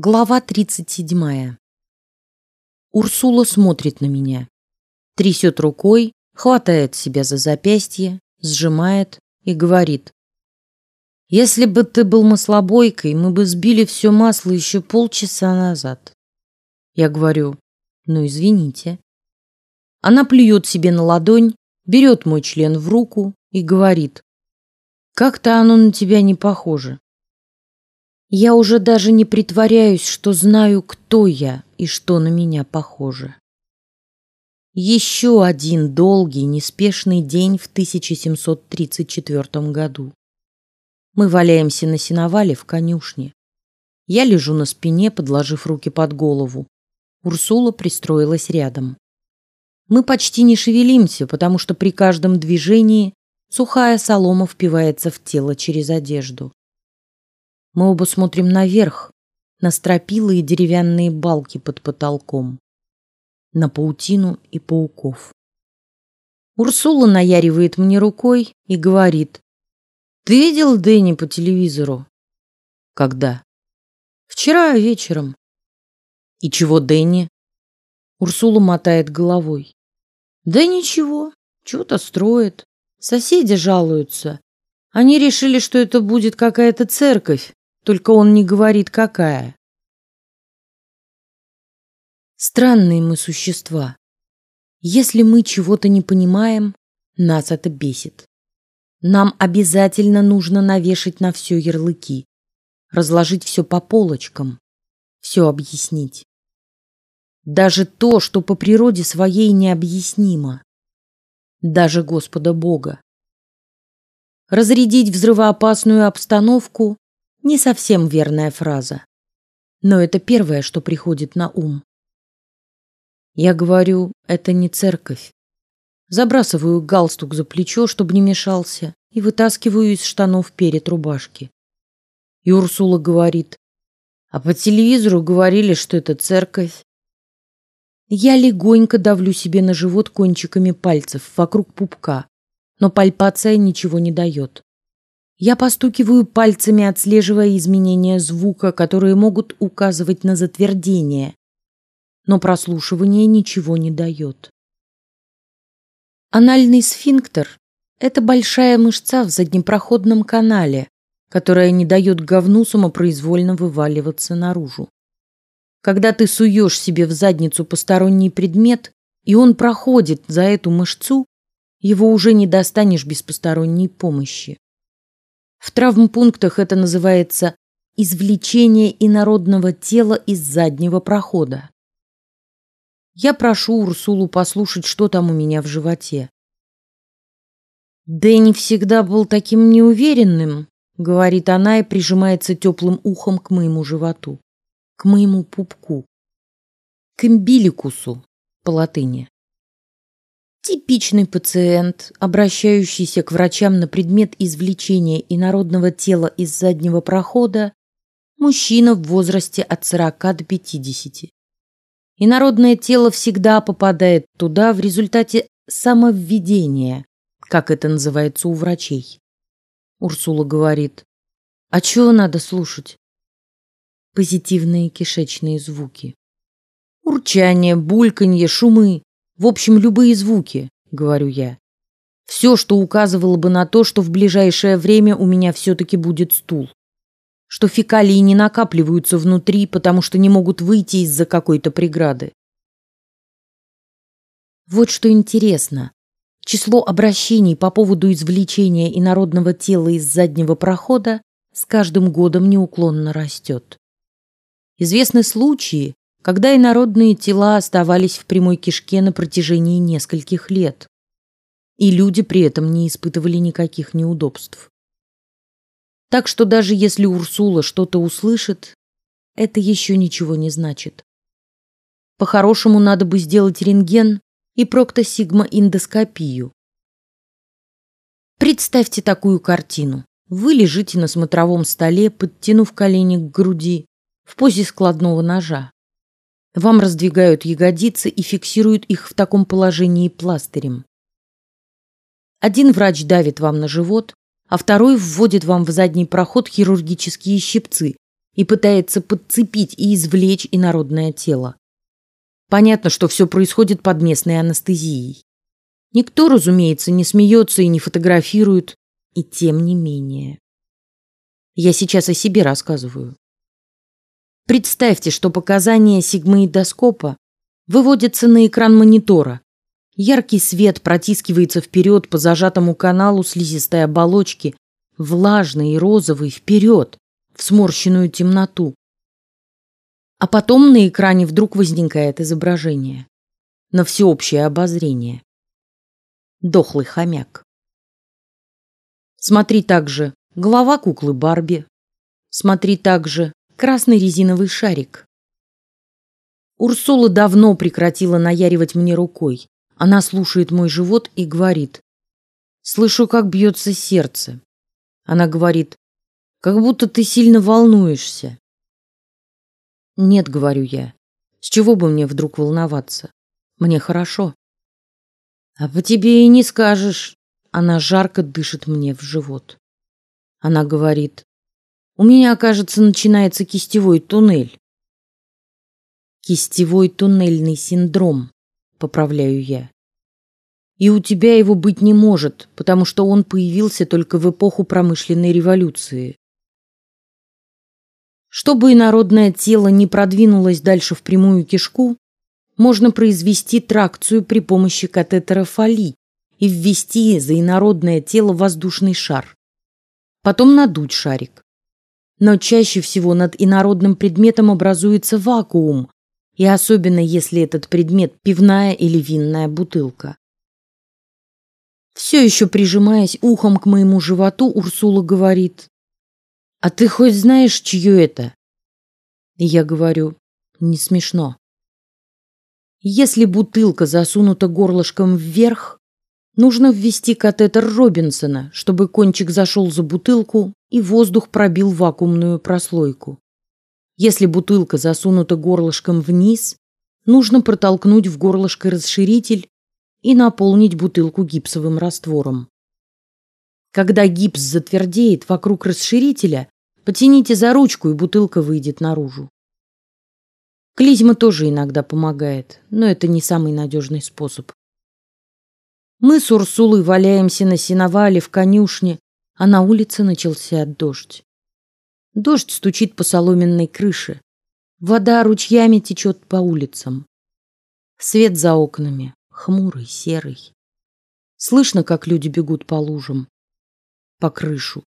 Глава тридцать седьмая. Урсула смотрит на меня, трясет рукой, хватает себя за запястье, сжимает и говорит: "Если бы ты был маслобойкой, мы бы сбили все масло еще полчаса назад". Я говорю: "Ну извините". Она плюет себе на ладонь, берет мой член в руку и говорит: "Как-то оно на тебя не похоже". Я уже даже не притворяюсь, что знаю, кто я и что на меня похоже. Еще один долгий, неспешный день в 1734 году. Мы валяемся на сеновале в конюшне. Я лежу на спине, подложив руки под голову. Урсула пристроилась рядом. Мы почти не шевелимся, потому что при каждом движении сухая солома впивается в тело через одежду. Мы оба смотрим наверх, на стропила и деревянные балки под потолком, на паутину и пауков. Урсула наяривает мне рукой и говорит: "Ты видел Дэнни по телевизору?" "Когда?" "Вчера вечером." "И чего Дэнни?" Урсула мотает головой. "Да ничего, что-то строит. Соседи жалуются. Они решили, что это будет какая-то церковь, только он не говорит, какая. Странные мы существа. Если мы чего-то не понимаем, нас это бесит. Нам обязательно нужно навешать на все ярлыки, разложить все по полочкам, все объяснить. Даже то, что по природе своей необъяснимо. Даже Господа Бога. Разрядить взрывоопасную обстановку не совсем верная фраза, но это первое, что приходит на ум. Я говорю, это не церковь. Забрасываю галстук за плечо, чтобы не мешался, и вытаскиваю из штанов перед рубашки. И Урсула говорит, а по телевизору говорили, что это церковь. Я легонько давлю себе на живот кончиками пальцев вокруг пупка, но пальпация ничего не дает. Я постукиваю пальцами, отслеживая изменения звука, которые могут указывать на затвердение, но прослушивание ничего не дает. Анальный сфинктер – это большая мышца в заднепроходном канале, которая не дает говну самопроизвольно вываливаться наружу. Когда ты суешь себе в задницу посторонний предмет, и он проходит за эту мышцу, его уже не достанешь без посторонней помощи. В травмпунктах это называется извлечение инородного тела из заднего прохода. Я прошу Урсулу послушать, что там у меня в животе. Дэнни всегда был таким неуверенным, говорит она и прижимается теплым ухом к моему животу, к моему пупку, к имбиликусу по латыни. Типичный пациент, обращающийся к врачам на предмет извлечения инородного тела из заднего прохода, мужчина в возрасте от 40 до 50. Инородное тело всегда попадает туда в результате самовведения, как это называется у врачей. Урсула говорит: "А чего надо слушать?" Позитивные кишечные звуки. Урчание, бульканье, шумы. В общем, любые звуки, говорю я. Все, что указывало бы на то, что в ближайшее время у меня все-таки будет стул, что фекалии не накапливаются внутри, потому что не могут выйти из-за какой-то преграды. Вот что интересно. Число обращений по поводу извлечения инородного тела из заднего прохода с каждым годом неуклонно растет. Известны случаи, когда инородные тела оставались в прямой кишке на протяжении нескольких лет, и люди при этом не испытывали никаких неудобств. Так что даже если Урсула что-то услышит, это еще ничего не значит. По-хорошему надо бы сделать рентген и проктосигмоиндоскопию. Представьте такую картину: вы лежите на смотровом столе, подтянув колени к груди в позе складного ножа. Вам раздвигают ягодицы и фиксируют их в таком положении пластырем. Один врач давит вам на живот, а второй вводит вам в задний проход хирургические щипцы и пытается подцепить и извлечь инородное тело. Понятно, что все происходит под местной анестезией. Никто, разумеется, не смеется и не фотографирует, и тем не менее. Я сейчас о себе рассказываю. Представьте, что показания сигмоидоскопа выводятся на экран монитора. Яркий свет протискивается вперед по зажатому каналу слизистой оболочки, влажный и розовый вперед, в сморщенную темноту. А потом на экране вдруг возникает изображение на всеобщее обозрение. Дохлый хомяк. Смотри также голова куклы Барби. Смотри также красный резиновый шарик. Урсула давно прекратила наяривать мне рукой. Она слушает мой живот и говорит: "Слышу, как бьется сердце". Она говорит: как будто ты сильно волнуешься. Нет, говорю я. С чего бы мне вдруг волноваться? Мне хорошо. А по тебе и не скажешь. Она жарко дышит мне в живот. Она говорит: у меня, кажется, начинается кистевой туннель. Кистевой туннельный синдром, поправляю я. И у тебя его быть не может, потому что он появился только в эпоху промышленной революции. Чтобы инородное тело не продвинулось дальше в прямую кишку, можно произвести тракцию при помощи катетера Фоли и ввести за инородное тело воздушный шар. Потом надуть шарик. Но чаще всего над инородным предметом образуется вакуум, и особенно если этот предмет пивная или винная бутылка. Все еще прижимаясь ухом к моему животу, Урсула говорит: а ты хоть знаешь, чье это? И я говорю, не смешно. Если бутылка засунута горлышком вверх, нужно ввести катетер Робинсона, чтобы кончик зашел за бутылку и воздух пробил вакуумную прослойку. Если бутылка засунута горлышком вниз, нужно протолкнуть в горлышко расширитель и наполнить бутылку гипсовым раствором. Когда гипс затвердеет вокруг расширителя, потяните за ручку, и бутылка выйдет наружу. Клизма тоже иногда помогает, но это не самый надежный способ. Мы с Урсулой валяемся на сеновале в конюшне, а на улице начался дождь. Дождь стучит по соломенной крыше, вода ручьями течет по улицам. Свет за окнами хмурый, серый. Слышно, как люди бегут по лужам по крышу.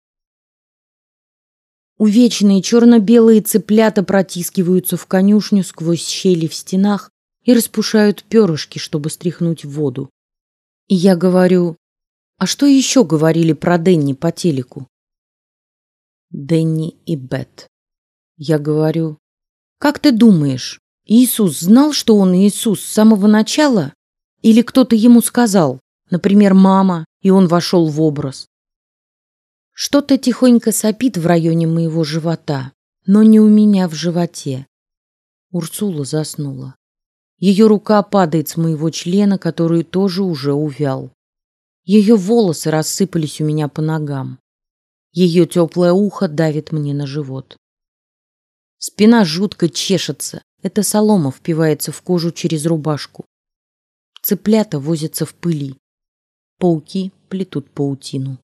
Увечные черно-белые цыплята протискиваются в конюшню сквозь щели в стенах и распушают перышки, чтобы стряхнуть воду. И я говорю, а что еще говорили про Денни по телеку? Денни и Бет. Я говорю, как ты думаешь, Иисус знал, что он Иисус с самого начала, или кто-то ему сказал, например, мама, и он вошел в образ? Что-то тихонько сопит в районе моего живота, но не у меня в животе. Урсула заснула. Ее рука падает с моего члена, который тоже уже увял. Ее волосы рассыпались у меня по ногам. Ее теплое ухо давит мне на живот. Спина жутко чешется. Эта солома впивается в кожу через рубашку. Цыплята возятся в пыли. Пауки плетут паутину.